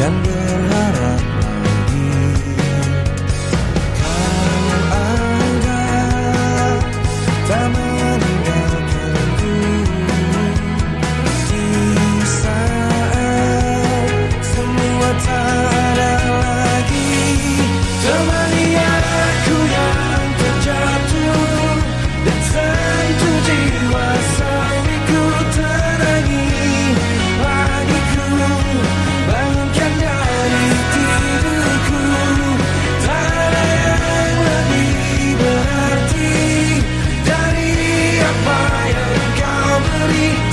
berharap You.